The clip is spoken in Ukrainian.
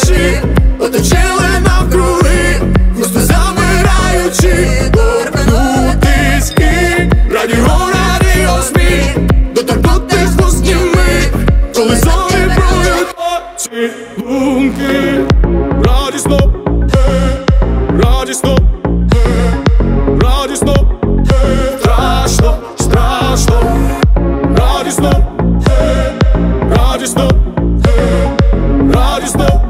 душі, оточили навкруги, просто замираючи, тиски, радіо, радіо змі, доторкнутись пусті ми, коли зони проють очі. Думки, радісно, е, радісно, е, радісно, е, страшно, страшно, радісно, радісно. Radisno